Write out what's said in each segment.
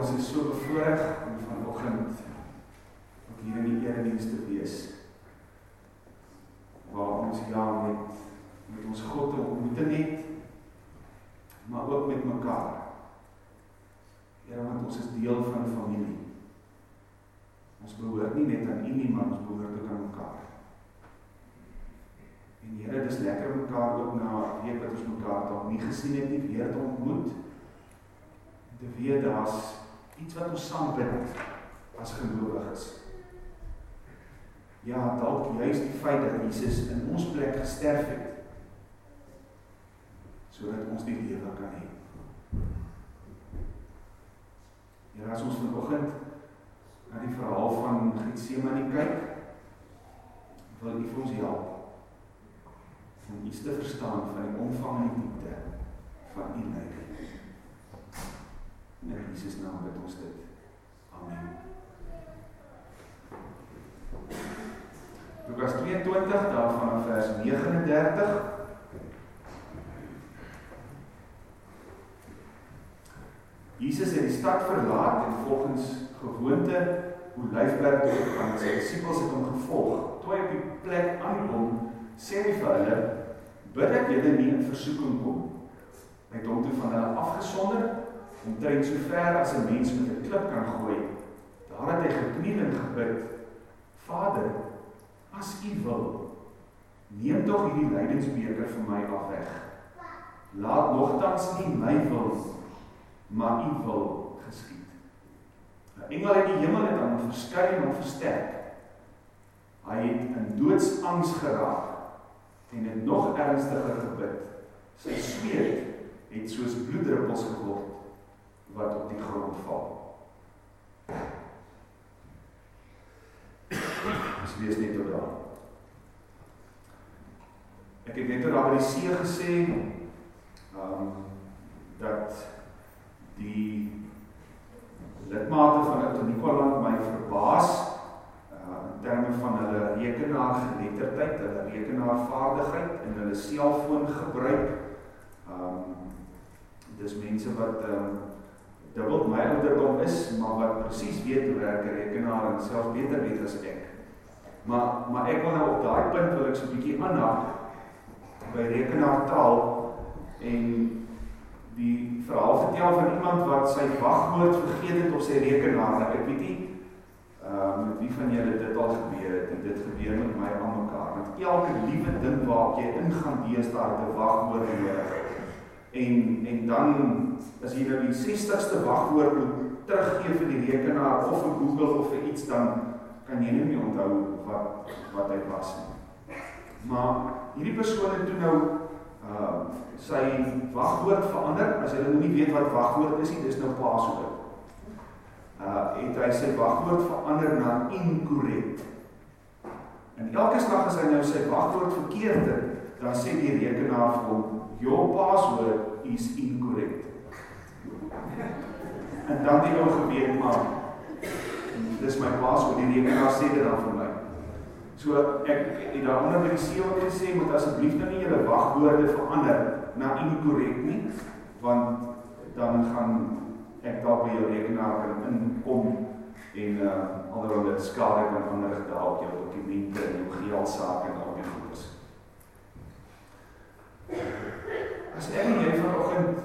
ons is so bevoorreg om vanoggend ook hier in die erediens te wees. Waar ons ja met met ons God te ontmoet het, maar ook met mekaar. Here, want ons is deel van 'n familie. Ons behoort nie net aan U nie, maar ons behoort ook aan mekaar. En Here, dis lekker om mekaar ook na weet wat ons mekaar dalk nie gesien het nie, weer te ontmoet. Te weet daar's iets wat ons saam bind as gelowiges. Ja, dalk juist die feit dat Jesus in ons plek gesterf het sodat ons die lewe kan hê. Ja, as ons vanoggend na die verhaal van Getsemane kyk, wil U vir ons help om iets te verstaan van die omvang en die diepte van U lyding. In Jesus naam bid ons dit. Amen. Lukas 22 daarvan vers 39 Jesus het die stad verlaat en volgens gewoonte Olyfberg toe gegaan. Sy disippels het hom gevolg. Toe hy op die plek aankom, sê hy vir hulle: "Bid dat julle nie in versoeking kom." Hy het hom toe van hulle afgesonder omtrent so ver as 'n mens met 'n klip kan gooi. Daar het hy gekniel en gebid: "Vader, as U wil, neem tog hierdie lydensbeker van my af weg. Laat nogtans nie my wil, maar U wil geskied." 'n Engel uit die hemel het aan hom verskyn en versterk. Hy het in doodsangs geraak en het nog ernstiger gebid. Sy sweet het soos bloeddruppels geword wat op die grond val. Ons lees net tot daar. Ek het net oor daar by die see gesê um, dat die lidmate van Oud-Nikoland my verbaas uh, in terme van hulle rekenaargeletterdheid, hulle rekenaarvaardigheid en hulle selfoon gebruik. Um, dis mense wat um, dubbel my ouderdom is, maar wat presies weet hoe werk 'n rekenaar en selfs beter weet as ek. Maar maar ek wil nou op daai punt wil ek so 'n bietjie aanhaak by rekenaartaal en die verhaal vertel van iemand wat sy wagwoord vergeet het op sy rekenaar. Nou, ek weet nie uh met wie van julle dit al gebeur het en dit gebeur met my aan mekaar. Want elke liewe ding waar jy ingaan deesdae het 'n wagwoord nodig. En en dan as jy nou die 60ste wagwoord moet teruggee vir die rekenaar of vir Google of vir iets dan kan jy nie meer onthou wat wat hy was nie. Maar hierdie persoon het toe nou uh sy wagwoord verander. As jy nou nie weet wat wagwoord is nie, dis nou password. Uh het hy sy wagwoord verander na incorrect. En elke slag as hy nou sy wagwoord verkeerd het, dan sê die rekenaar vir hom your password is incorrect. En dan die ou geweet maar dis my password die rekenaar sê dit dan vir my. So ek het daaronder by die wat gesê moet asseblief nou nie julle wagwoorde verander na incorrect nie want dan gaan ek dalk by jou rekenaar kan inkom en uh dit skade kan aanrig daar op jou dokumente en jou geld sake en al die goedes. As ek en jy vanoggend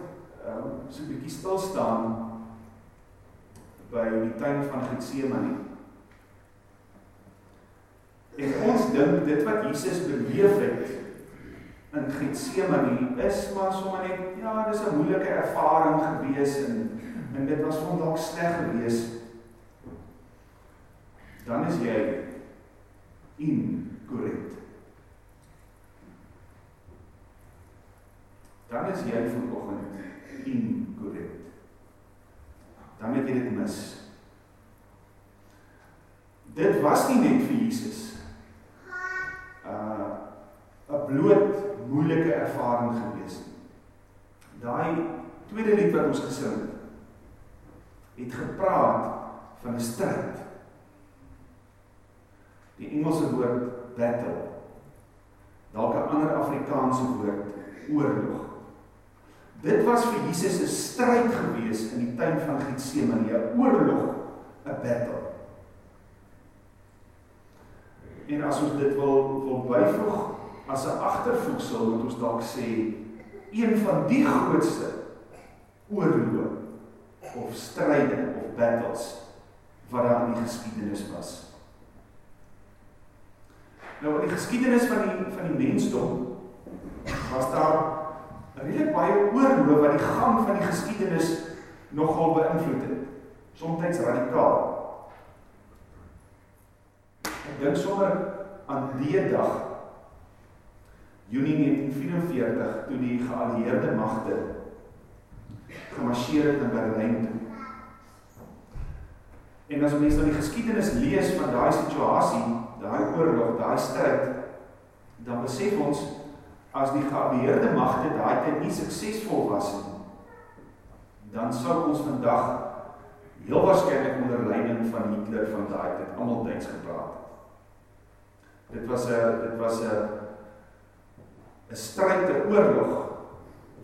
ehm um, so 'n bietjie stil staan by die tuin van Getsemane. En ons dink dit wat Jesus beleef het in Getsemane is maar sommer net ja, dis 'n moeilike ervaring gewees en en dit was vir hom dalk sleg gewees. Dan is jy incorrect. Dan is jy vanoggend incorrect. Dan het jy dit mis. Dit was nie net vir Jesus. Uh 'n bloot moeilike ervaring gewees nie. Daai tweede lied wat ons gesing het, het gepraat van 'n stryd. Die Engelse woord battle. Dalk 'n ander Afrikaanse woord oorlog. Dit was vir Jesus 'n stryd gewees in die tuin van Getsemane, 'n oorlog, 'n battle. En as ons dit wil wil byvoeg as 'n agtervoegsel, moet ons dalk sê een van die grootste oorloë of stryde of battles wat daar in die geskiedenis was. Nou in die geskiedenis van die van die mensdom was daar redelik baie oorloë wat die gang van die geskiedenis nogal beïnvloed het. Somstyds radikaal. Ek dink sommer aan die dag Junie 1944 toe die geallieerde magte gemarseer het in Berlyn toe. En as mense nou die geskiedenis lees van daai situasie, daai oorlog, daai stryd, dan besef ons as die geallieerde magte daai tyd nie suksesvol was nie, dan sou ons vandag heel waarskynlik onder leiding van Hitler van daai tyd almal tyds gepraat het. Dit was 'n dit was 'n 'n stryd, 'n oorlog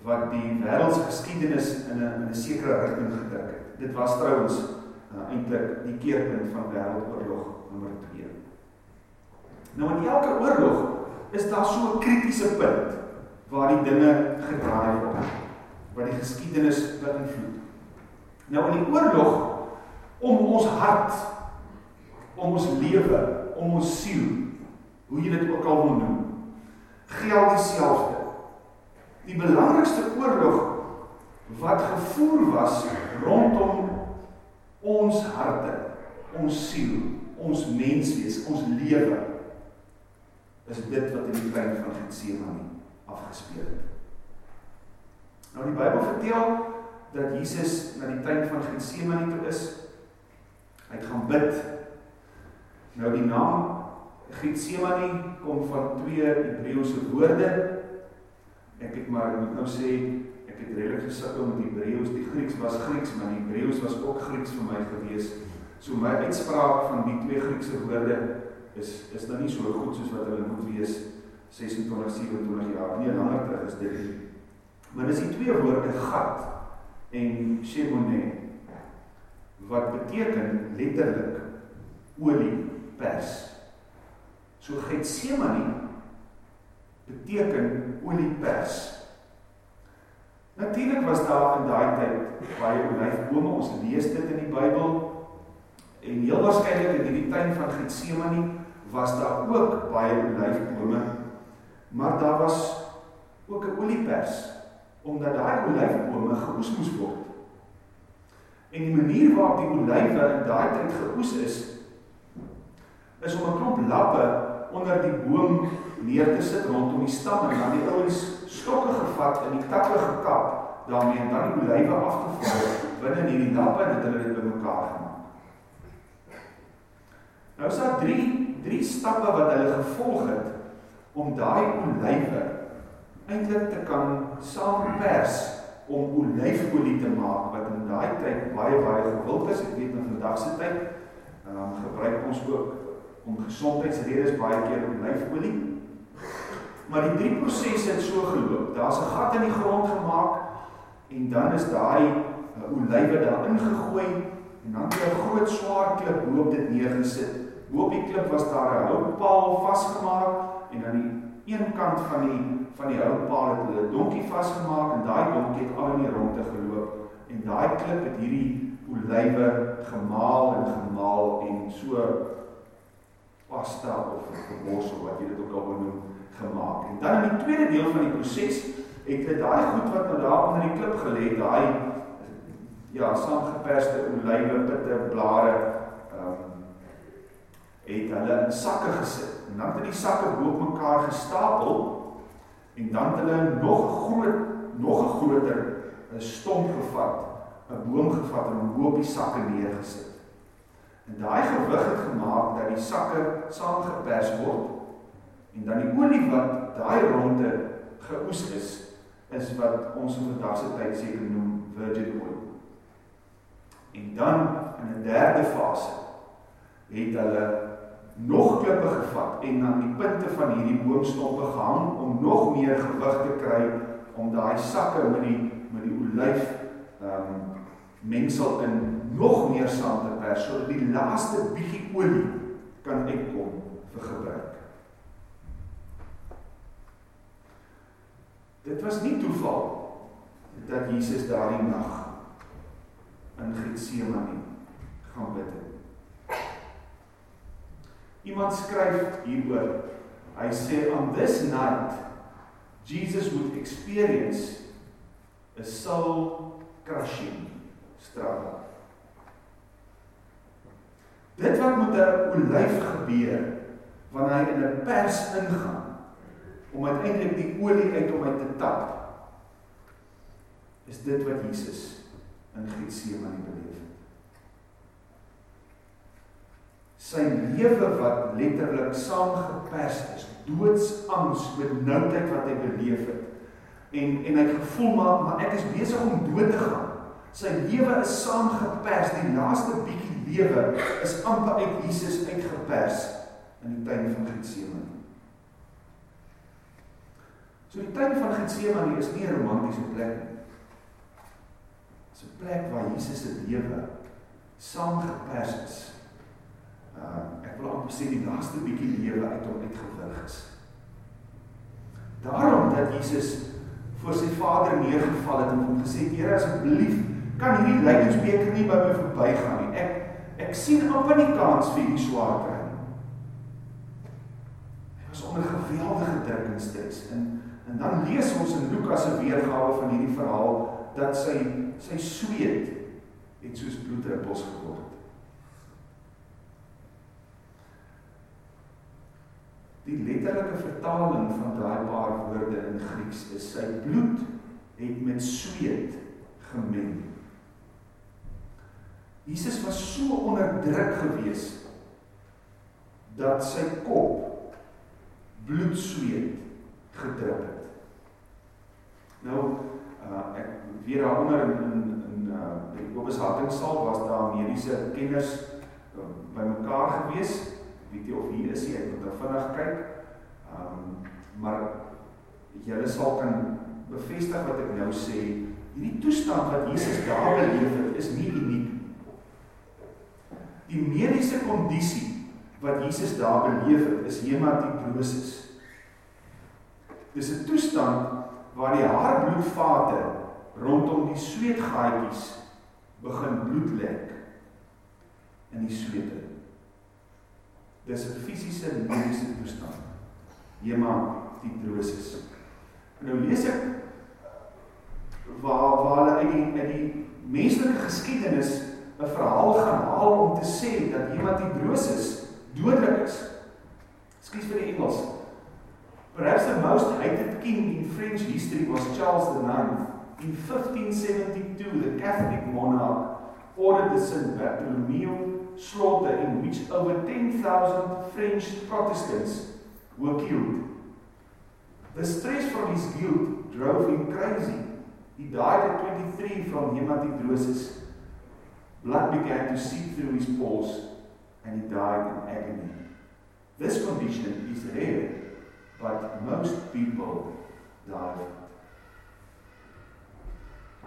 wat die wêreldsgeskiedenis in 'n in 'n sekere rigting gedruk het. Dit was trouens uh, eintlik die keerpunt van wêreldoorlog nommer 2. Nou in elke oorlog is daar so 'n kritiese punt waar die dinge gedraai word, wat die geskiedenis beïnvloed. Nou in die oorlog om ons hart, om ons lewe, om ons siel, hoe jy dit ook al wil noem, geld dieselfde. Die belangrikste oorlog wat gevoer was rondom ons harte, ons siel, ons menswees, ons lewe is dit wat in die tuin van Getsemane afgespeel het. Nou die Bybel vertel dat Jesus na die tuin van Getsemane toe is. Hy gaan bid. Nou die naam Getsemane kom van twee Hebreëse woorde. Ek het maar moet nou sê ek het redelik gesukkel met Hebreëus. Die Grieks was Grieks, maar die Hebreëus was ook Grieks vir my gewees. So my uitspraak van die twee Griekse woorde is is nou nie so goed soos wat hulle moet wees 26 27 jaar nie langer terug is dit. Maar dis die twee woorde gat en shemone wat beteken letterlik olie pers. So Getsemane beteken oliepers. Natuurlik was daar in daai tyd baie olyfbome. Ons lees dit in die Bybel. En heel waarskynlik in hierdie tuin van Getsemane was daar ook baie olyfbome. Maar daar was ook 'n oliepers omdat daai olyfbome geoes moes word. En die manier waarop die olywe in daai tyd geoes is is om 'n klomp lappe onder die boom neer te sit rondom die stam en dan die ouens stokke gevat en die takke gekap daarmee en dan die olywe afgeval binne in die lappe en het hulle dit bymekaar gemaak. Nou is daar drie drie stappe wat hulle gevolg het om daai olywe eintlik te kan saampers om olyfolie te maak wat in daai tyd baie baie gewild is. Ek weet in vandag se tyd ehm um, gebruik ons ook om gesondheidsredes baie keer olyfolie. Maar die drie prosesse het so geloop. Daar's 'n gat in die grond gemaak en dan is daai uh, olywe daarin gegooi en dan het 'n groot swaar klip bo op dit neergesit. Bo op die klip was daar 'n houtpaal vasgemaak en aan die een kant van die van die houtpaal het hulle 'n donkie vasgemaak en daai donkie het al in die rondte geloop en daai klip het hierdie olywe gemaal en gemaal en so pasta of gemorsel wat jy dit ook al wil noem gemaak. En dan in die tweede deel van die proses het hulle daai goed wat nou daar onder die klip gelê, daai ja, saamgeperste olywe pitte blare het hulle in sakke gesit. En dan het die sakke bo mekaar gestapel en dan het hulle nog groot nog 'n groter 'n stomp gevat, 'n boom gevat en bo op die sakke neergesit. En daai gewig het gemaak dat die sakke saamgepers word en dan die olie wat daai ronde geoes is, is wat ons in vandag se tyd seker noem virgin oil. En dan in 'n derde fase het hulle nog klippe gevat en aan die punte van hierdie boomstompe gehang om nog meer gewig te kry om daai sakke met die met die olyf ehm um, mengsel in nog meer saam te pers sodat die laaste bietjie olie kan uitkom vir gebruik. Dit was nie toeval dat Jesus daardie nag in Getsemane gaan bid het. Iemand skryf hieroor. Hy sê on this night Jesus would experience a soul crushing struggle. Dit wat met 'n olyf gebeur wanneer hy in 'n pers ingaan om uiteindelik die olie uit hom uit te tap is dit wat Jesus in Getsemane beleef het. Sy lewe wat letterlik saamgepers is, doodsangs, benoudheid wat hy beleef het. En en hy gevoel maar maar ek is besig om dood te gaan. Sy lewe is saamgepers, die laaste bietjie lewe is amper uit Jesus uitgepers in die tuin van Getsemane. So die tuin van Getsemane is nie 'n romantiese plek nie. Dit is 'n plek waar Jesus se lewe saamgepers is. Uh ek wil amper sê die laaste bietjie lewe uit hom uitgewrig is. Daarom dat Jesus voor sy Vader neergeval het en hom gesê het: "Here, asseblief, kan hierdie lydingsbeker nie by my verbygaan nie. Ek ek sien amper nie kans vir hierdie swaar kry nie." Hy was onder geweldige druk en stres en En dan lees ons in Lukas se weergawe van hierdie verhaal dat sy sy sweet het soos bloeddruppels geword. Die letterlike vertaling van daai paar woorde in Grieks is sy bloed het met sweet gemeng. Jesus was so onder druk gewees dat sy kop bloedsweet gedrup het. Nou uh ek weer daaronder in in in uh die Kobus Hartingsaal was daar mediese kenners uh, bymekaar gewees. Weet jy of hier is hy? Ek moet nou vinnig kyk. Um maar julle sal kan bevestig wat ek nou sê. Hierdie toestand wat Jesus daar beleef het, is nie uniek nie. Die mediese kondisie wat Jesus daar beleef het, is hematidrosis. Dis 'n toestand waar die haarbloedvate rondom die sweetgaatjies begin bloed lek in die swete. Dis 'n fisiese mediese toestand. Hematidrosis. Nou lees ek waar waar hulle uit die uit die menslike geskiedenis 'n verhaal gaan haal om te sê dat hematidrosis dodelik is. Skuis vir die Engels. Perhaps the most hated king in French history was Charles IX. In 1572, the Catholic monarch ordered the St. Bartholomew slaughter in which over 10,000 French Protestants were killed. The stress from his guilt drove him crazy. He died at 23 from hematidrosis. Blood began to seep through his pores and he died in agony. This condition is rare but most people die of it.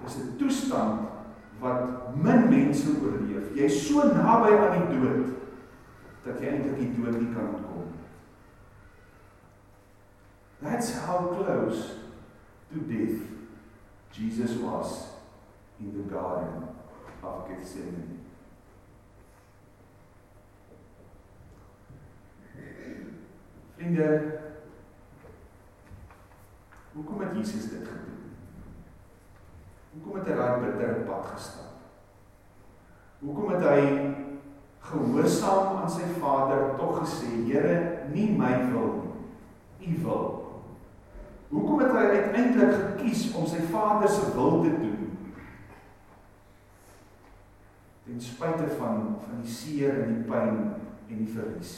Dis 'n toestand wat min mense oorleef. Jy's so naby aan die dood dat jy eintlik die dood nie kan ontkom. That's how close to death Jesus was in the garden of Gethsemane. Vriende, Hoekom het Jesus dit gedoen? Hoekom het hy daai bittere pad gestap? Hoekom het hy gehoorsaam aan sy Vader tog gesê, Here, nie my wil nie, U wil. Hoekom het hy uiteindelik gekies om sy Vader se wil te doen? Ten spyte van van die seer en die pyn en die verlies.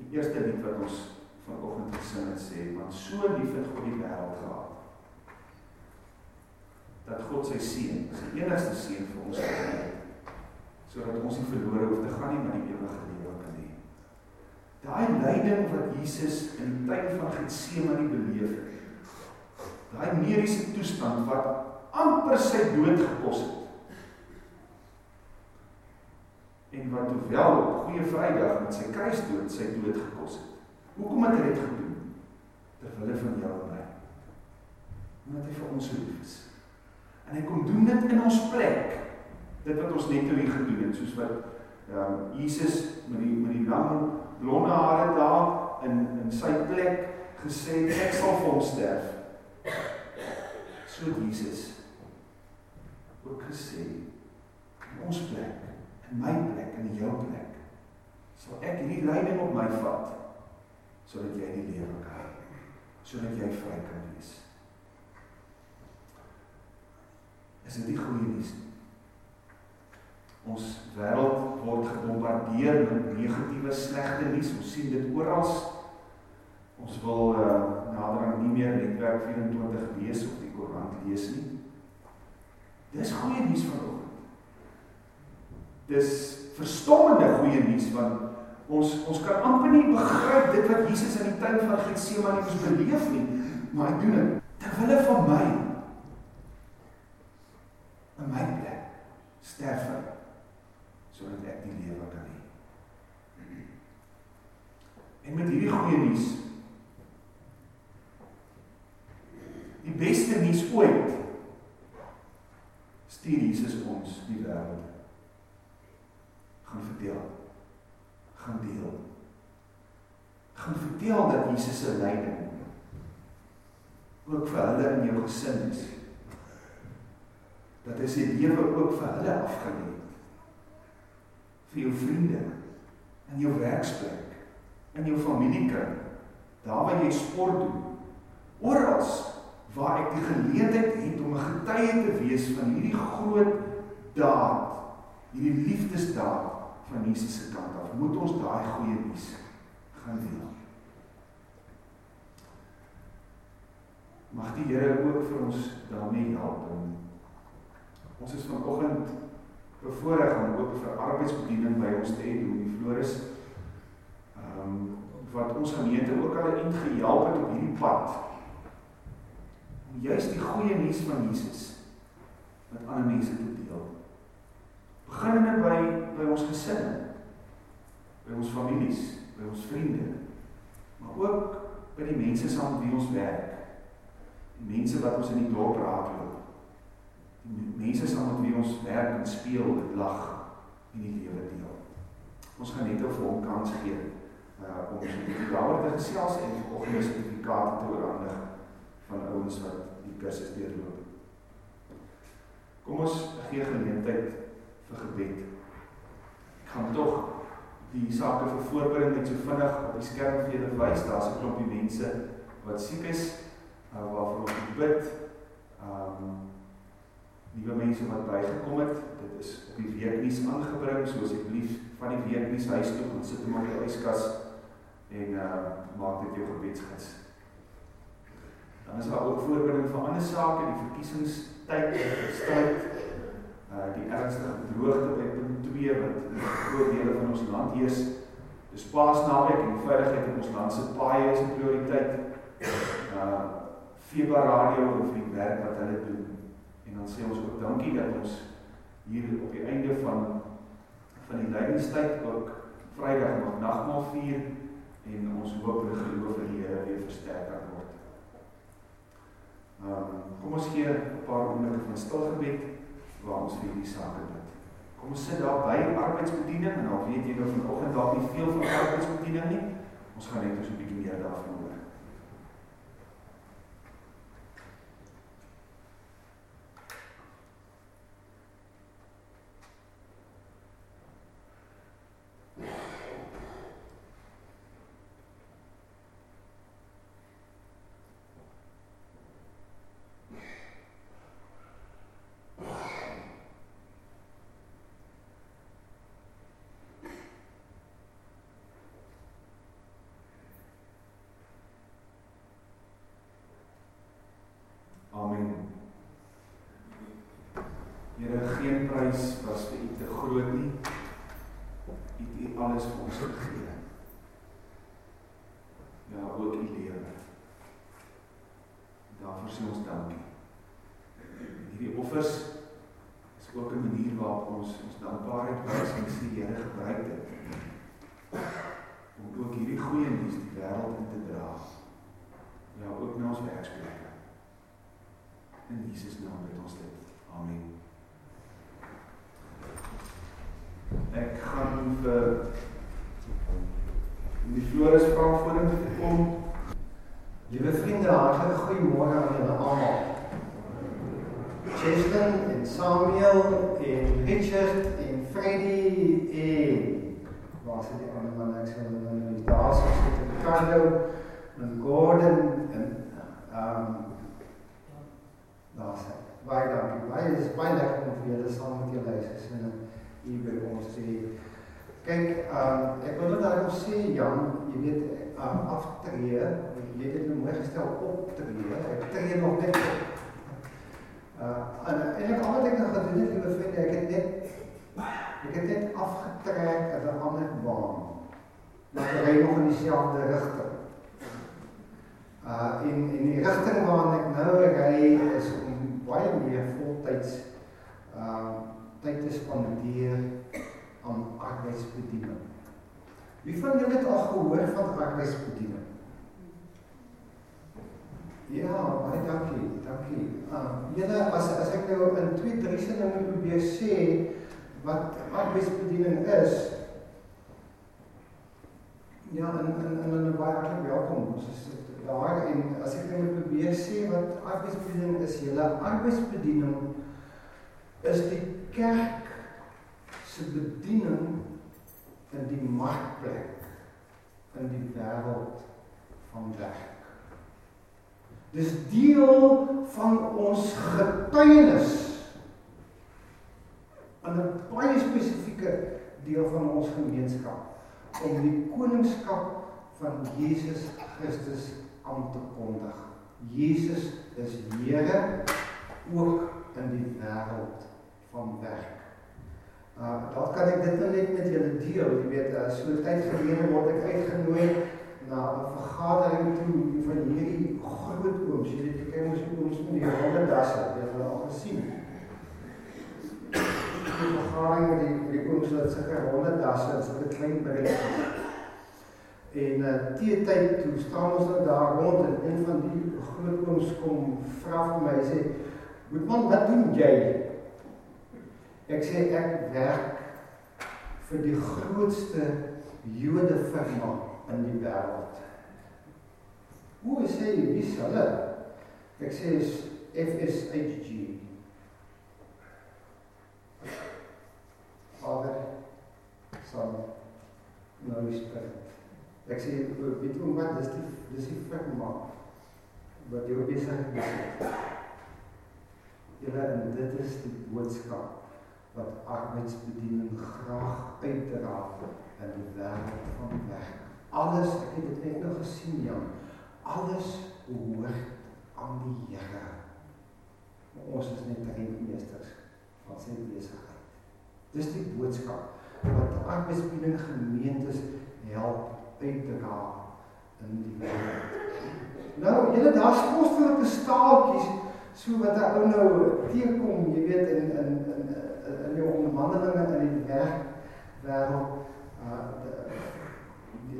Die eerste lied wat ons vanoggend gesing het sê, want so lief het God die wêreld gehad dat God sy seun, sy enigste seun vir ons gegee het sodat ons nie verlore hoef te gaan nie, maar die ewige lewe kan hê. Daai lyding wat Jesus in die tyd van Getsemane beleef het. Daai mediese toestand wat amper sy dood gekos het. En wat hoewel op Goeie Vrydag met sy kruisdood sy dood gekos het. Hoekom het hy dit gedoen? Ter wille van jou en my. Omdat hy vir ons lief is. En hy kom doen dit in ons plek. Dit wat ons net nou hier gedoen het, soos wat ehm um, Jesus met die met die lang blonde hare daar in in sy plek gesê ek sal vir hom sterf. So Jesus ook gesê in ons plek, in my plek, in jou plek, sal ek hierdie lyding op my vat sodat jy die lewe kan hê, sodat jy vry kan wees. Is dit nie goeie nuus nie? Ons wêreld word gebombardeer met negatiewe, slegte nuus. Ons sien dit oral. Ons wil uh, nader aan nie meer netwerk 24 lees of die koerant lees nie. Dis goeie nuus vanoggend. Dis verstommende goeie nuus want ons ons kan amper nie begryp dit wat Jesus in die tyd van Getsemane moes beleef nie, maar hy doen dit ter wille van my. In my plek sterf hy sodat ek die lewe kan hê. En met hierdie goeie nuus die beste nuus ooit stuur Jesus ons die wêreld gaan vertel gaan deel. Gaan vertel dat Jesus se lyding ook vir hulle in jou gesin is dat hy sy lewe ook vir hulle afgelê het vir jou vriende, in jou werksplek, in jou familiekring, daar waar jy sport doen, orals waar ek die geleentheid het om 'n getuie te wees van hierdie groot daad, hierdie liefdesdaad van Jesus se kant af, moet ons daai goeie nuus gaan deel. Mag die Here ook vir ons daarmee help. Ons is vanoggend bevoorreg om ook vir arbeidsbediening by ons te hê doen die Floris. Ehm um, wat ons gemeente ook al ingehelp het op hierdie pad. Om juist die goeie nuus van Jesus met ander mense te deel. Beginnende by by ons gesinne, by ons families, by ons vriende, maar ook by die mense saam met wie ons werk. Die mense wat ons in die dorp raakloop mense saam met wie ons werk en speel, dit lag en die lewe deel. Ons gaan net 'n vol kans gee uh om bietjie daaroor te gesels en vanoggend 'n sertifikaat te oorhandig van ouens wat die kursus deurloop. Kom ons gee geleentheid vir gebed. Gaan tog die sake vir voorbereiding net so vinnig op die skerm vir julle wys. Daar's 'n klompie mense wat siek is uh, waarvoor ons bid. Um nuwe mense wat bygekom het. Dit is op die weeknuus aangebring, so asseblief van die weeknuus huis toe gaan sit hom op die yskas en uh maak dit jou gebedsgids. Dan is daar ook voorbereiding vir ander sake, die verkiesingstyd, die stryd, uh die ernstige droogte by punt 2 wat in groot dele van ons land heers. Dis Paasnaweek en die veiligheid in ons land se paaie is 'n prioriteit. Uh Feba Radio vir die werk wat hulle doen En dan sê ons ook dankie dat ons hier op die einde van van die lydingstyd ook Vrydag nog nagmaal vier en ons hoop en geloof in die Here weer versterk kan word. Um, kom ons gee 'n paar oomblikke van stil gebed waar ons vir hierdie sake bid. Kom ons sit daar by arbeidsbediening en al weet jy nou vanoggend dalk nie veel van arbeidsbediening nie. Ons gaan net so 'n bietjie meer daarvan hoor. Prys was vir u te groot nie. U het u alles vir ons gegee. offers is ook 'n manier waarop ons ons dankbaarheid wys en sê die Here gebruik dit om ook hierdie goeie nuus die wêreld in te dra. Ja, ook na ons werksplekke. In Jesus naam bid ons dit. Amen. Ek gaan vir die Floris vra voor om te kom. Liewe vriende, hartlike goeiemôre aan julle almal. Jason en Samuel en Richard en Freddy en waar sit die ander man ek sê hulle nou nie daar so sit in Ricardo en Gordon en ehm um, daar sê baie dankie. Baie is baie lekker om vir julle saam met julle huis te sien hier by ons sê kyk ehm um, ek wil net daarom sê Jan, jy weet um, aftree, jy het dit mooi gestel optree. Ek tree nog net op Uh en en ek al wat ek nou gedoen het, liewe vriende, ek het net ek het net afgetrek uit 'n ander baan. Maar ek ry nog in dieselfde rigting. Uh in in die rigting waarna ek nou ry is om baie meer voltyds uh tyd te spandeer aan arbeidsbediening. Wie van julle het al gehoor van arbeidsbediening? Ja, baie dankie. Dankie. Uh, julle as as ek nou in twee drie sinne moet probeer sê wat arbeidsbediening is. Ja, en en en dan baie hartlik welkom. Ons is daar en as ek nou moet probeer sê wat arbeidsbediening is, julle arbeidsbediening is die kerk se bediening in die markplek in die wêreld van werk. Dis deel van ons getuienis in 'n baie spesifieke deel van ons gemeenskap om die koningskap van Jesus Christus aan te kondig. Jesus is Here ook in die wêreld van werk. Uh, dalk kan ek dit nou net met julle deel. Jy weet, uh, so tyd gelede word ek uitgenooi na 'n vergadering toe van hierdie groot ooms. Jy weet, kyk ons ooms met die ronde dasse, jy het hulle al gesien. Die vergadering met die met die ooms wat sulke ronde dasse en sulke klein breedtes. En uh tee tyd toe staan ons nou daar rond en een van die groot ooms kom vra vir my sê, "Goedman, wat doen jy?" Ek sê ek werk vir die grootste Jode firma in die wêreld. Hoe sê jy wie is hulle? Ek sê is FSHG. Vader son nou is dit. Ek sê weet hoe wat dis die dis die firma wat jy besig is. Julle en dit is die boodskap wat arbeidsbediening graag uitdra in die wêreld van werk. Alles, ek het dit nou gesien Jan. Alles behoort aan die Here. Ons is net rentmeesters van sy besigheid. Dis die boodskap wat arbeidsbediening gemeentes help uitdra in die wêreld. Nou, julle daar's kostelike staaltjies so wat 'n ou nou teekom, jy weet in in in in die onderhandelinge in die werk wêreld uh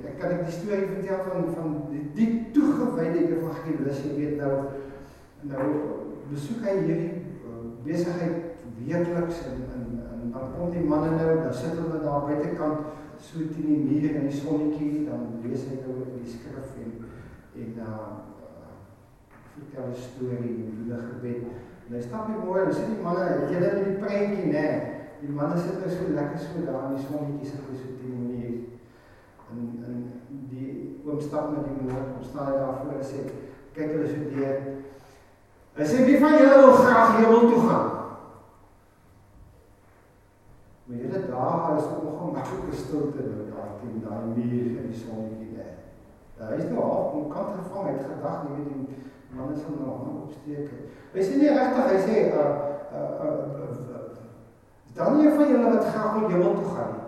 ek kan ek die storie vertel van van die, die toegewyde evangelis jy weet nou nou besoek hy hierdie uh, besigheid weekliks en en en dan kom die manne nou dan sit hulle daar buitekant so teen die muur in die sonnetjie dan lees hy nou in die skrif en en uh vertel 'n storie in die gebed. En hy stap hier mooi, dan sien die manne, het julle net die prentjie, nê? Die manne sit nou so lekker so daar in die sonnetjie sit so teen muur. En en die oom stap met die moeder, kom staan hy daar voor en sê, kyk hulle so deur. Hy sê wie van julle wil graag hemel toe gaan? Maar julle daar is ongemaklike stilte nou daar teen daai muur in die sonnetjie nê. Hy is nou half om kant gevang, hy het gedag, jy weet die is van nou hand opsteek. Hy sê nie regtig, hy sê uh uh, uh, uh dan nie van julle wat graag wil hemel toe gaan nie.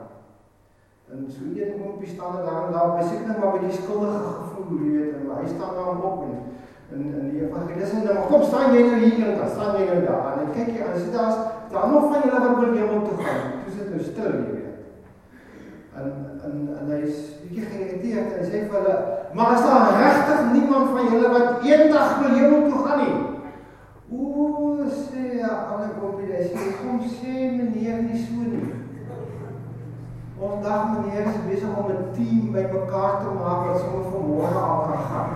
En so een kompie staan daar en daar beseker net maar by die skuldige gevoel, jy weet, en hy staan daar op en En en die evangelis sê nou, kom staan jy nou hier en dan staan jy nou daar. En kyk jy aan, sê daar's daar nog van julle wat wil hemel toe gaan. Toe sit nou stil jy weet. En en en hy is bietjie geïrriteerd en hy sê vir hulle, "Maar is daar regtig niemand van julle wat eendag wil hemel toe gaan nie?" O, sê ander kompie, hy sê, "Kom sê meneer nie so nie." Ons dag meneer is besig om 'n team bymekaar te maak wat sommer vir môre al kan gaan.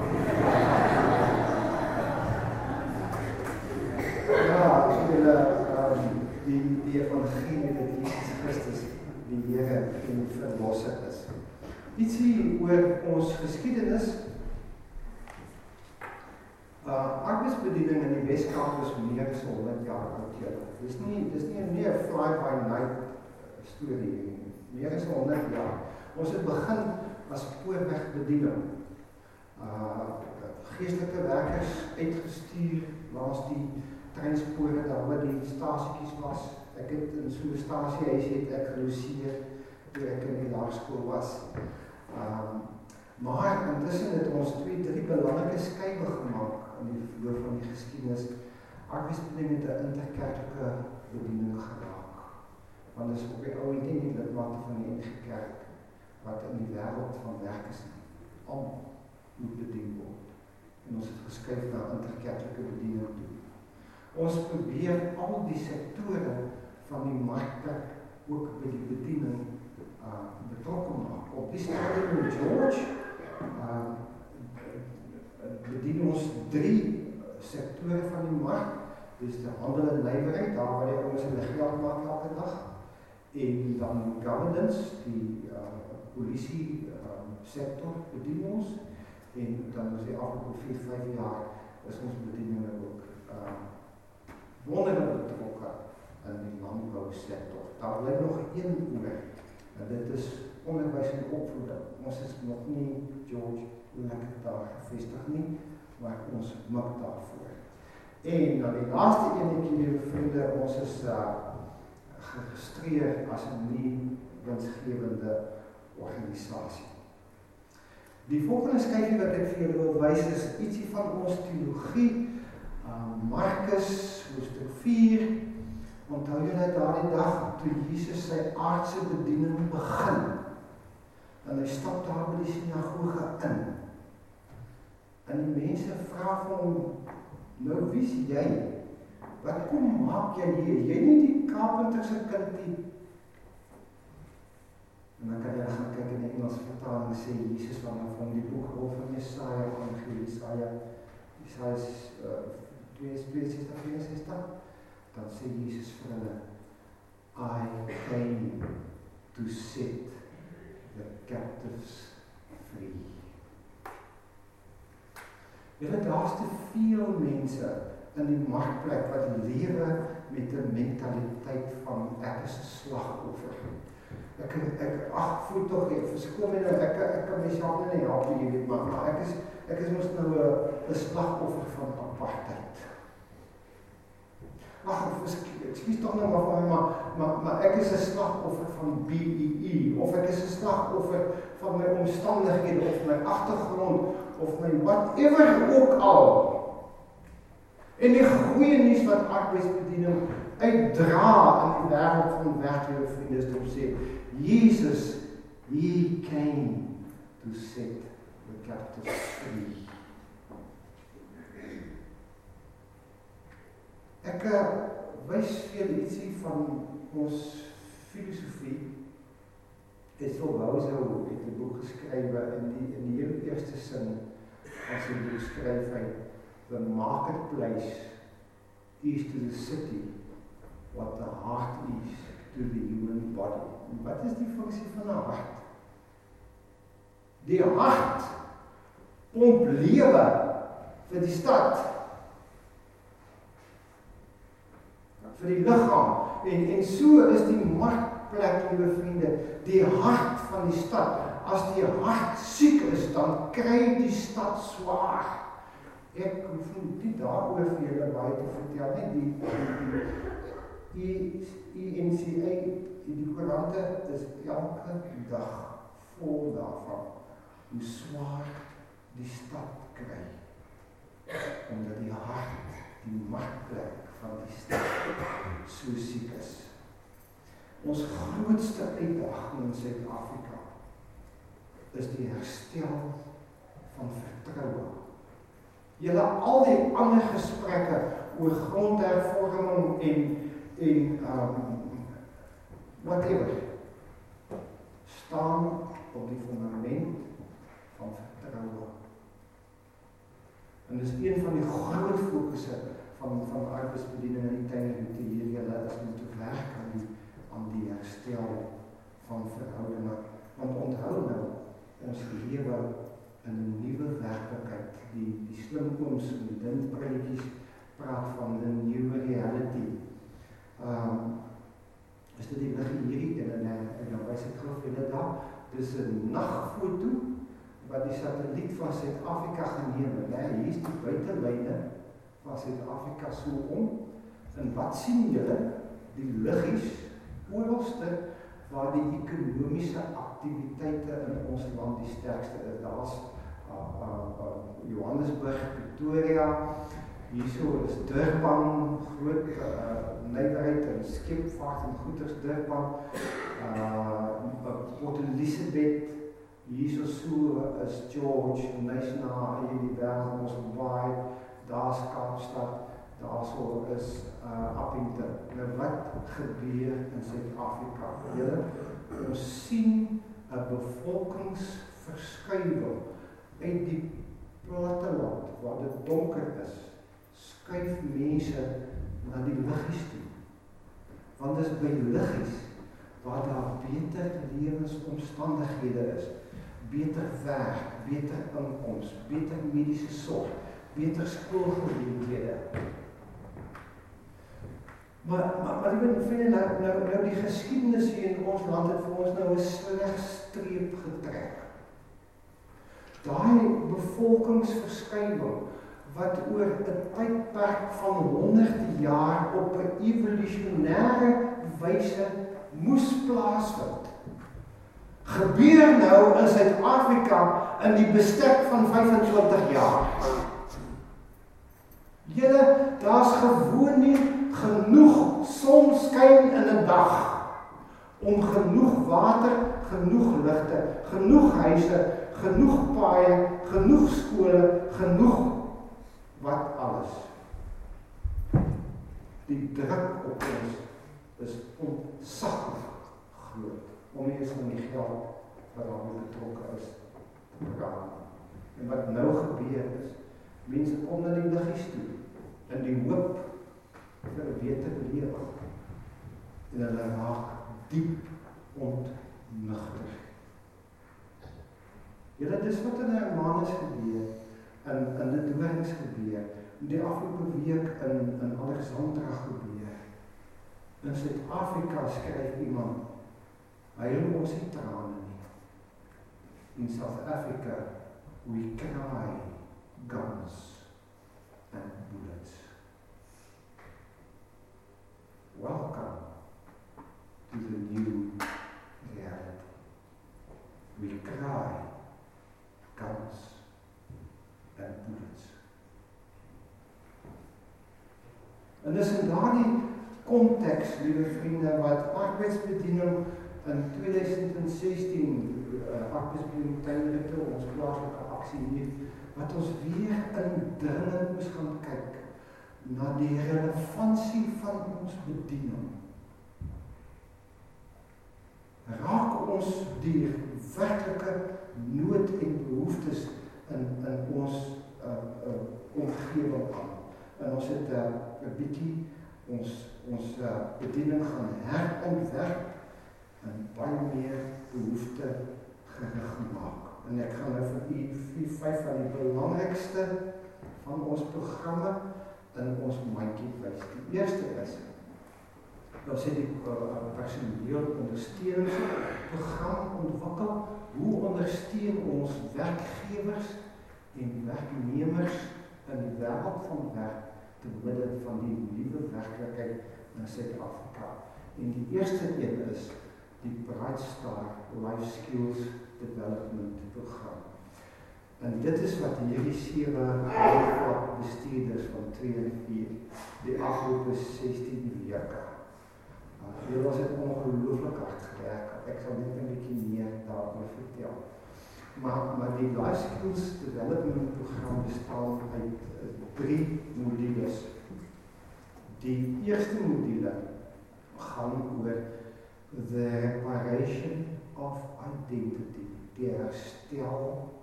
Ja, julle ehm die die evangelie dat Jesus Christus die Here en die verlosser. Ietsie oor ons geskiedenis. Uh arbeidsbediening in die Weskaap is meer as 100 jaar oud. Dis nie dis nie 'n meer fly by night storie nie. Meer as 100 jaar. Ons het begin as spoorwegbediening. Uh geestelike werkers uitgestuur langs die treinspore daar waar die stasietjies was. Ek het in so 'n stasiehuis het ek geloseer toe ek in die laerskool was. Ehm um, maar intussen het ons twee drie belangrike skuwe gemaak in die verloop van die geskiedenis. Arbeidsbediening het 'n interkerklike bediening geraak. Want dis op die ou en nie lidmate van die NG Kerk wat in die wêreld van werk is nie. Almal moet bedien word. En ons het geskuif na interkerklike bediening toe. Ons probeer al die sektore van die markplek ook by die bediening uh betrokke maak. Op die stadium in George uh bedien ons drie sektore van die mark. Dis die handel en nywerheid, daar waar die ouens hulle geld maak elke dag. En dan governance, die uh polisie uh sektor bedien ons en dan as jy afgekom 4, 5 jaar is ons bediening ook uh wonderlik betrokke in die landbousektor. Daar bly nog een oor en dit is onderwys en opvoeding. Ons is nog nie George lekker daar gevestig nie, maar ons maak daarvoor. En dan die laaste enetjie, lieve vriende, ons is uh, geregistreer as 'n nie winsgewende organisasie. Die volgende skyfie wat ek vir julle wil wys is ietsie van ons teologie. Um Markus hoofstuk 4. Onthou julle daardie dag toe Jesus sy aardse bediening begin? En hy stap daar by die sinagoge in. En die mense vra vir hom: "Nou wie's jy? Wat kom maak jy hier? Jy nie die kapenter se kind nie." En dan kan jy gaan kyk in die Engelse vertaling sê Jesus van van die boek van Jesaja van Jesaja Jesaja uh, 2:62 dan sê Jesus vir hulle I came to set the captives free. Julle daar's te veel mense in die markplek wat lewe met 'n mentaliteit van ek is 'n slagoffer. Ek ek ag voel tog ek verskoon my nou ek ek kan myself nie help nie, jy weet maar ek is ek is mos nou 'n 'n slagoffer van apartheid. Ag, ekskuus tog nou maar vir my, maar maar maar ek is 'n slagoffer van BEE e, of ek is 'n slagoffer van my omstandighede of my agtergrond of my whatever ook al. En die goeie nuus wat arbeidsbediening uitdra in die wêreld van werklike vriende is om sê Jesus he came to set the captives free. Ek uh, wys vir ietsie van ons filosofie. Dit is Bouwse het 'n boek geskryf in die in die heel eerste sin as hy beskryf hy the marketplace is to the city what the heart is to the human body. En wat is die funksie van 'n hart? Die hart pomp lewe vir die stad vir die liggaam. En en so is die markplek, liewe vriende, die hart van die stad. As die hart siek is, dan kry die stad swaar. Ek hoef nie daaroor vir julle baie te vertel nie. Die die INCA die koerante is elke dag vol daarvan hoe swaar die stad kry. omdat die hart, die markplek van die stad so siek is. Ons grootste uitdaging in Suid-Afrika is die herstel van vertroue. Julle al die ander gesprekke oor grondhervorming en en um whatever staan op die fundament van vertroue. En dis een van die groot fokusse van van arbeidsbediening in en die hier julle is om te werk aan die aan die herstel van verhoudinge. Want onthou nou, ons lewe in 'n nuwe werklikheid. Die die slimkoms en die dinspreekies praat van 'n nuwe reality. Um, is dit die lig hierdie en en en dan wys ek gou vir julle daar. Dis 'n nagfoto wat die satelliet van Suid-Afrika geneem het. Né, hier is die buitelyne van Suid-Afrika so om. En wat sien julle? Die liggies oralste waar die ekonomiese aktiwiteite in ons land die sterkste is. Daar's uh, uh, uh, Johannesburg, Pretoria, hierso is Durban, groot uh, nywerheid en skepvaart en goeders Durban. Uh Port Elizabeth hierso so is George National in die wêreld ons baie daar's Kaapstad daarso is uh Appington. Nou wat gebeur in Suid-Afrika? Julle ons sien 'n bevolkingsverskywing uit die platteland waar dit donker is. Skuif mense na die liggies toe. Want dis by liggies waar daar beter lewensomstandighede is, beter werk, beter inkomste, beter mediese sorg, beter skoolgeleenthede. Maar maar maar jy weet nou nou nou die geskiedenis hier in ons land het vir ons nou 'n sleg streep getrek. Daai bevolkingsverskywing wat oor 'n tydperk van honderde jaar op 'n evolusionêre wyse moes plaasvind. Gebeur nou in Suid-Afrika in die bestek van 25 jaar. Julle, daar's gewoon nie genoeg sonskyn in 'n dag om genoeg water, genoeg ligte, genoeg huise, genoeg paaie, genoeg skole, genoeg wat alles. Die druk op ons is ontsaglik groot om nie eens van die geld wat daarmee betrokke is te praat. En wat nou gebeur is, mense kom na die liggies toe in die hoop vir 'n beter lewe. En hulle raak diep ontnigter. Julle dis wat in Hermanus gebeur in in die doorings gebeur. Die afgelope week in in Alexandra gebeur. In Suid-Afrika skryf iemand hy het ons nie trane nie. In South Africa we cry guns and bullets. Welcome to the new reality. We cry guns and bullets. En dis in daardie konteks, liewe vriende, wat arbeidsbediening in 2016 uh, arbeidsbediening tydelike ons plaaslike aksie hier wat ons weer indringend moes gaan kyk na die relevantie van ons bediening. Raak ons die werklike nood en behoeftes in in ons uh uh omgewing aan. En ons het 'n uh, bietjie ons ons uh, bediening gaan herontwerp en baie meer behoefte gerig maak. En ek gaan nou vir u vier vyf van die belangrikste van ons programme in ons mandjie wys. Die eerste is ons het die uh, personeel ondersteuningsprogram ontwikkel. Hoe ondersteun ons werkgewers en werknemers in die wêreld van werk te midde van die nuwe werklikheid in Suid-Afrika? En die eerste een is die Bright Star Life Skills Development Program. En dit is wat hierdie sewe vlak bestuurders van 2 en 4 die afgelope 16 weke. Uh, hulle was dit ongelooflik hard gewerk. Ek sal net 'n bietjie meer daaroor vertel. Maar maar die life skills development program bestaan uit uh, drie modules. Die eerste module gaan oor the reparation of identity, die herstel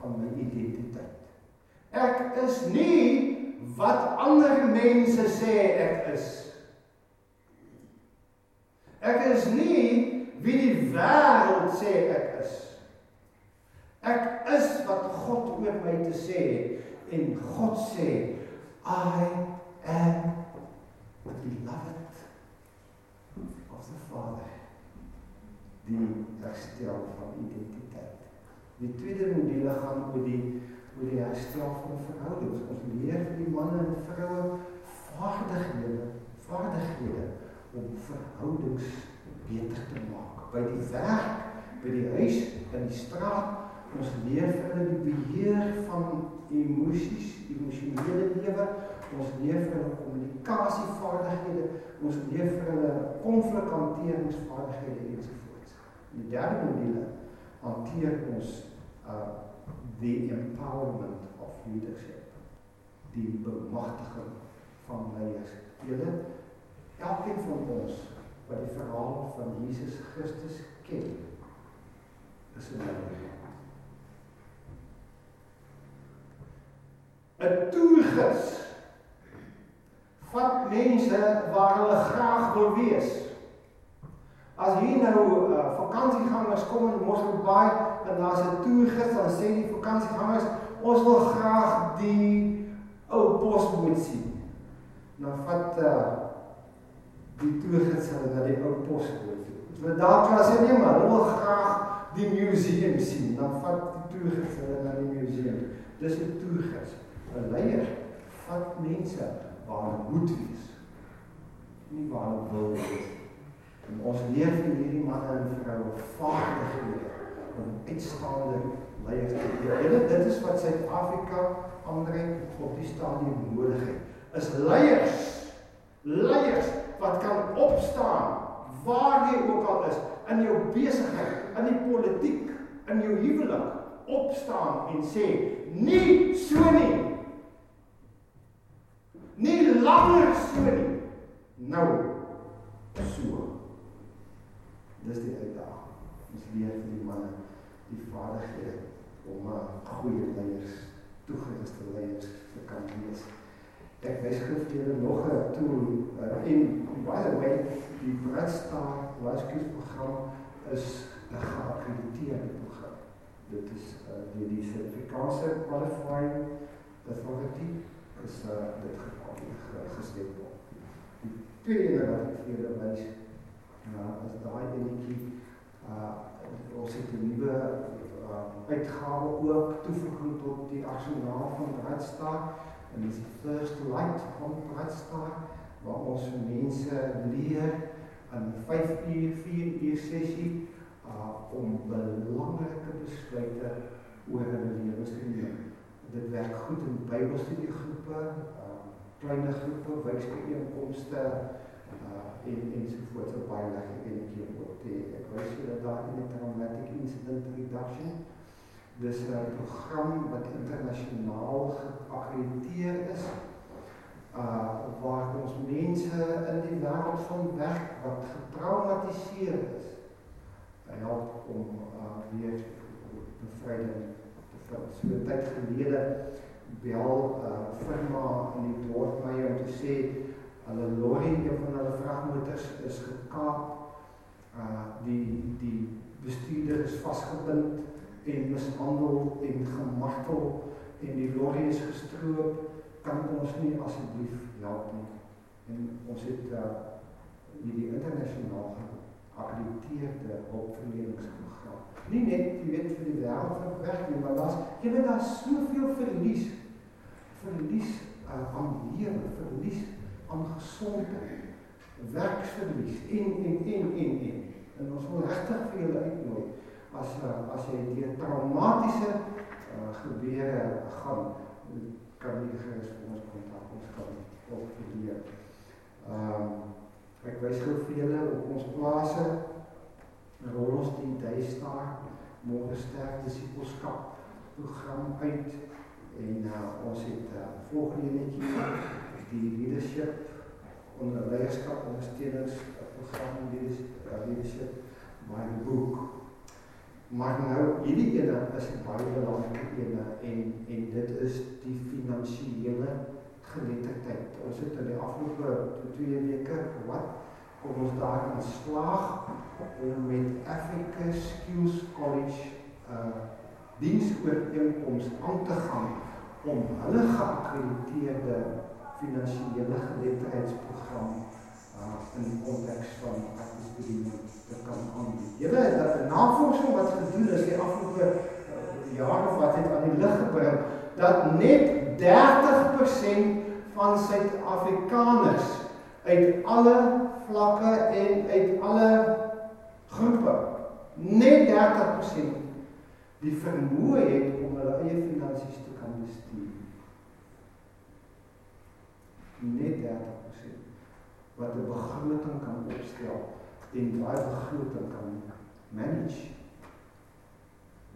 van my identiteit. Ek is nie wat ander mense sê ek is. Ek is nie wie die wêreld sê ek is. Ek is wat God oor my te sê en God sê I am the beloved of the Father. Die herstel van identiteit. Die tweede module gaan oor die oor die herstel van verhoudings. Ons leer die manne en vroue vaardighede, vaardighede om verhoudings beter te maak. By die werk, by die huis, in die straat, ons leer vir hulle die beheer van emosies, emosionele lewe. Ons leer vir hulle kommunikasievaardighede, ons leer vir hulle konflikhanteringsvaardighede ensovoorts. Die derde module hanteer ons uh, the empowerment of leadership, die bemachtiging van leiers. Julle, elkeen van ons wat die verhaal van Jesus Christus ken, is een leier. Een toegids vat mense waar hulle graag wil wees. As hier nou uh, vakantiegangers kom in Mosselbaai en daar's 'n toergids dan sê die vakansiegangers ons wil graag die ou posboot sien. Dan vat uh, die toergids hulle na die ou posboot toe. Hulle daar kan sê nee maar, hulle wil graag die museum sien. Dan vat die toergids hulle na die museum. Dis 'n toergids. 'n Leier vat mense waar hulle moet wees. Nie waar hulle wil wees. En ons leer van hierdie manne en vroue vaardighede om uitstaande leiers te wees. Julle dit is wat Suid-Afrika Andre op die stadium nodig het. Is leiers. Leiers wat kan opstaan waar jy ook al is in jou besigheid, in die politiek, in jou huwelik opstaan en sê nie so nie. Nie langer so nie. Nou so. Dis die uitdaging. Ons leer vir die manne die vaardighede om uh, goeie leiers, toegeruste leiers te kan wees. Ek wys gou vir julle nog 'n tool uh, en by the way, die Bredstar Laskieprogram is 'n geakkrediteerde program. Dit is uh, die die Suid-Afrikaanse Qualifying Authority is uh, dit gestel word. Die tweede wat ek vir julle wys, uh, is daai enetjie uh ons het 'n nuwe uh, uitgawe ook toegevoeg tot die arsenaal van Bradstad en dis first light van Bradstad waar ons mense leer in 5 uur 4 uur sessie uh, om belangrike besluite oor hulle lewens te neem. Dit werk goed in Bybelstudiegroepe, uh, kleiner groepe, wijsbijeenkomste, uh, en, enzovoort, so baie enetjie ook te, ek wees julle daar in die Traumatic Incident Reduction, dis een program wat internationaal geakkrediteer is, uh, waar ons mense in die wereld van werk wat getraumatiseer is, help om uh, weer bevrijding te vind. So een tyd gelede bel uh, firma in die dorp my om te sê, hulle lorry, een van hulle vrachtmotors is gekaap, uh, die, die bestuurder is vastgebind en mishandel en gemartel en die lorry is gestroop, kan ons nie asjeblief help nie. En ons het uh, die internationaal geakkrediteerde hulpverleningsprogram. Nie net, jy weet, vir die wereld van nie, maar daar is, jy weet, daar is soveel verlies, verlies uh, aan lewe, verlies aan gesondheid, werksverlies en en en en en. En ons wil regtig vir julle uitnooi as uh, as jy deur traumatiese uh, gebeure gaan kan nie gerus vir ons kontak ons kan ook vir die ehm um, ek wys gou vir julle op ons plase. Rol ons die Daystar môre sterk disipelskap program uit en uh, ons het uh, volgende netjie die leadership onder leierskap ondersteunings program leadership my boek Maar nou hierdie ene is 'n baie belangrike ene en en dit is die finansiële geletterdheid. Ons het in die afgelope 2 weke wat kom ons daar in slaag om met Africa Skills College uh diensooreenkoms aan te gaan om hulle geakkrediteerde finansiële geletterdheidsprogram uh in die konteks van aktivisme te kan aanbied. Julle het 'n navorsing wat gedoen is die afgelope uh, jare of wat het aan die lig gebring dat net 30% van Suid-Afrikaners uit alle vlakke en uit alle groepe net 30% die vermoë het om hulle eie finansies te kan bestuur. Net 30% wat 'n begroting kan opstel en daai begroting kan manage.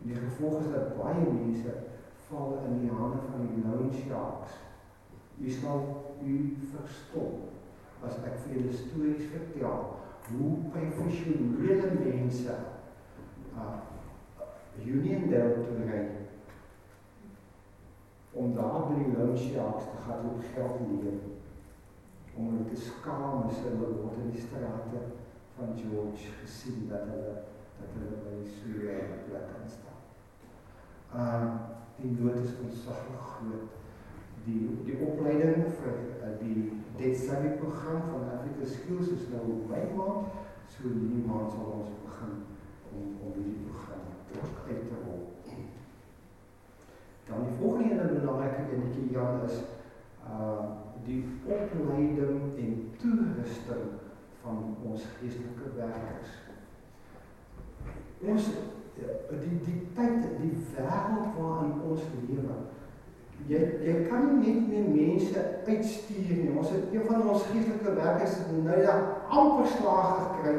En die gevolg is dat baie mense val in die hande van die loan sharks. Jy sal u verstom as ek vir julle stories vertel hoe professionele mense uh Union Dale toe ry om daar by die loan sharks te gaan op geld leer om hulle te skaam as hulle word in die strate van George gesien dat hulle dat hulle by so 'n plek kan staan. Ehm um, die nood is ontsaglik groot. Die die opleiding vir uh, die Dead Study program van Africa Skills is nou by maand. So hierdie maand sal ons begin om om hierdie program uit te rol. Dan die volgende een belangrike enetjie Jan is uh die opleiding en toerusting van ons geestelike werkers. Ons die die tyd die wêreld waarin ons lewe. Jy jy kan nie net meer mense uitstuur nie. Ons het een van ons geestelike werkers nou ja amper slaag gekry.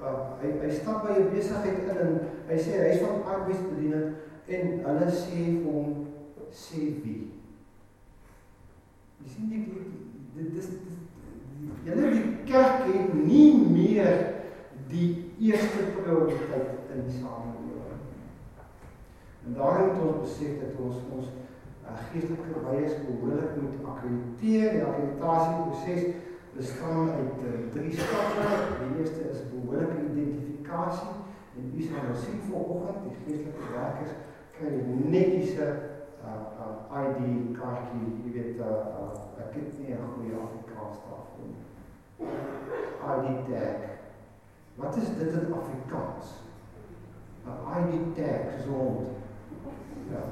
Uh, hy hy stap by 'n besigheid in en hy sê hy's van arbeidsbediening en hulle sê vir hom sê wie. Jy sien dit dit dis Julle die kerk het nie meer die eerste prioriteit in die samelewing. En daarom het ons besef dat ons ons uh, geestelike leiers behoorlik moet akkrediteer. Die akkreditasieproses bestaan uit uh, drie stappe. Die eerste is behoorlike identifikasie en wie sal nou sien vanoggend die geestelike werkers kry netjies 'n uh, ID kaartjie, jy weet uh, uh, ek het nie 'n goeie Afrikaans daarvoor nie. ID tag. Wat is dit in Afrikaans? 'n ID tag soort. Ja.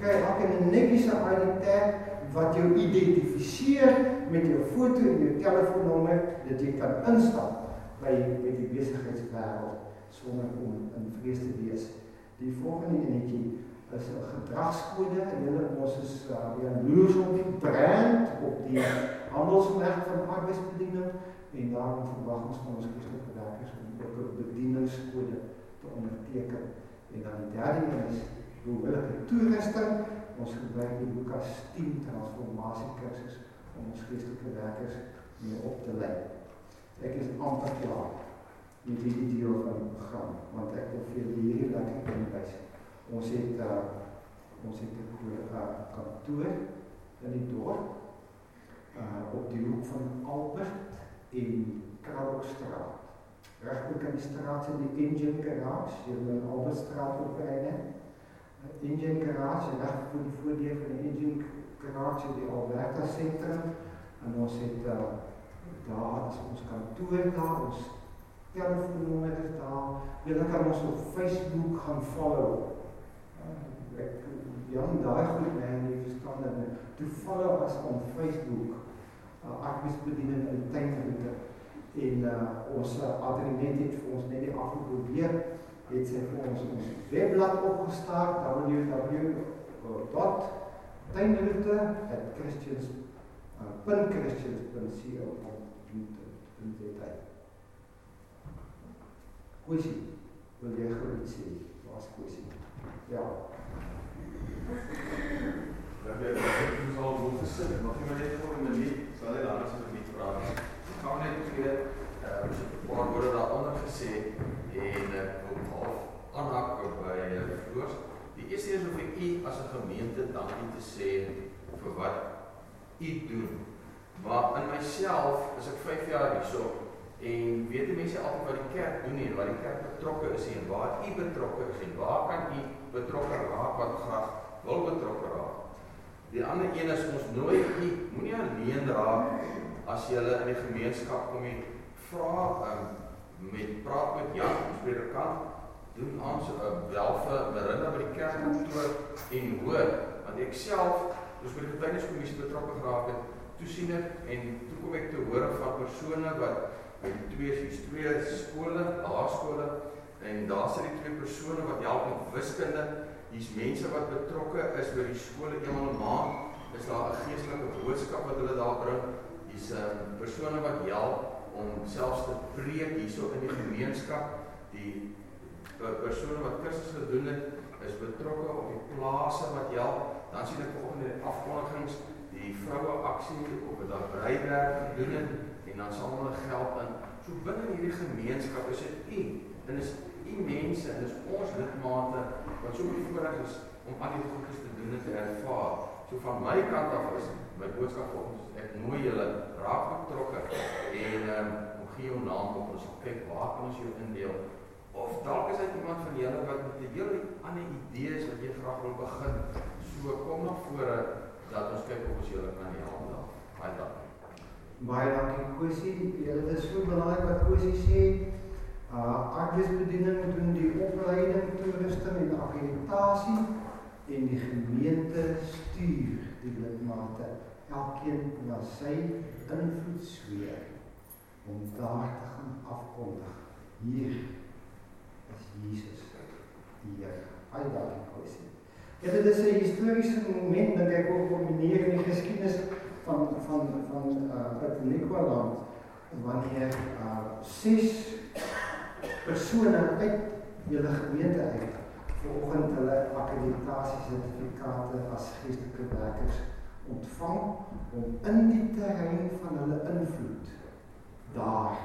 Kyk, ek het 'n netjiese ID tag wat jou identifiseer met jou foto en jou telefoonnommer dat jy kan instap by by die besigheidswêreld sonder om in vrees te wees. Die volgende enetjie is 'n gedragskode en hulle ons is uh, ja, loers op die brand op die handelsmerk van arbeidsbediening en daarom verwag ons van ons Christelike werkers om ook 'n bedieningskode te onderteken. En dan die derde een is behoorlike toerusting. Ons gebruik die Lukas 10 transformasie kursus om ons Christelike werkers mee op te lei. Ek is amper klaar met hierdie deel van die program want ek wil vir julle hierdie lekker kan wys. Ons het uh, ons het 'n uh, kantoor in die dorp uh, op die hoek van Albert en Kraukstraat. Regtig in die straat in die Engine Garage, hier in Albertstraat op Reine. Engine Garage, reg voor die voordeur van die Engine Garage die Alberta sentrum en ons het uh, daar is ons kantoor daar, ons telefoonnommer is daar. Jy kan ons op Facebook gaan follow. Ek Jan daai goed nee, jy verstaan dit. Toe follow as op Facebook uh, arbeidsbediening in tuinroete. En uh, ons uh, adrenet het vir ons net die afgelope week het sy vir ons ons webblad opgestart www dot tuinroete at christians uh, punt christians.co.za Kwessie, wil jy iets sê? Waar's kwessie? Ja. U doen. Maar in myself is ek 5 jaar hierso en weet die mense altyd wat die kerk doen en wat die kerk betrokke is en waar u betrokke is en waar kan u betrokke raak wat graag wil betrokke raak. Die ander een is ons nooi u moenie alleen raak as jy in die gemeenskap kom en vra um, met praat met Jan ons predikant doen ons uh, welfe herinner by die kerkkantoor en hoor want ek self ons by die getuieniskommissie betrokke geraak het toesien het en toe kom ek te hoor van persone wat by die twee hier's twee skole, laerskole en daar sit die twee persone wat help met wiskunde. Hier's mense wat betrokke is by die skole eenmal 'n maand. Is daar 'n geestelike boodskap wat hulle daar bring? Hier's 'n um, persone wat help om selfs te preek hierso in die gemeenskap. Die persone wat kursus gedoen het, is betrokke op die plase wat help. Dan sien ek vanoggend die afkondigings, die vroue aksie op wat daar breiwerk gedoen het en dan sal hulle geld in. So binne hierdie gemeenskap is dit u en is u mense en is ons lidmate wat so bevoorreg is om al die goeders te doen en te ervaar. So van my kant af is my boodskap vir ons ek nooi julle raak betrokke en ehm um, gee jou naam op ons kyk waar kan ons jou indeel of dalk is dit iemand van julle wat met 'n hele ander idees wat jy graag wil begin. So kom na vore dat ons kyk of ons julle kan help daar. Baie dankie. Baie dankie Kosie. Dit is so belangrik wat Kosie sê. Uh arbeidsbediening doen die opleiding, toerusting en akkreditasie en die gemeente stuur die lidmate elkeen na sy invloedsfeer om daar te gaan afkondig. Hier is Jesus die Here. Baie dankie Kosie. Dit is 'n historiese moment dat ek ook op meneer in die geskiedenis van van van uh uit Nikwaland wanneer uh ses persone uit julle gemeente uit vanoggend hulle akkreditasie sertifikate as geestelike werkers ontvang om in die terrein van hulle invloed daar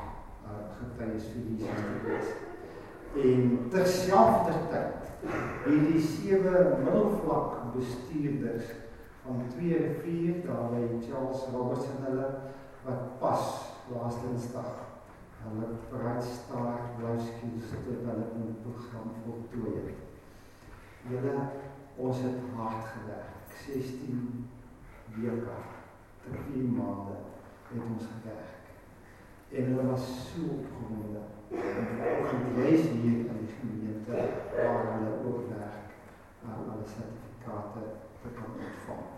uh getuies vir Jesus te wees. En terselfdertyd hierdie sewe middelvlak bestuurders om 2:04 daar by Charles Robertson hulle wat pas laas Dinsdag hulle Bright Star Rescue Development program voltooi het. Julle ons het hard gewerk. 16 weke, 3 maande het ons gewerk. En hulle was so opgewonde. En vanoggend lees hier in die gemeente waar hulle ook werk aan hulle sertifikate te kan ontvang.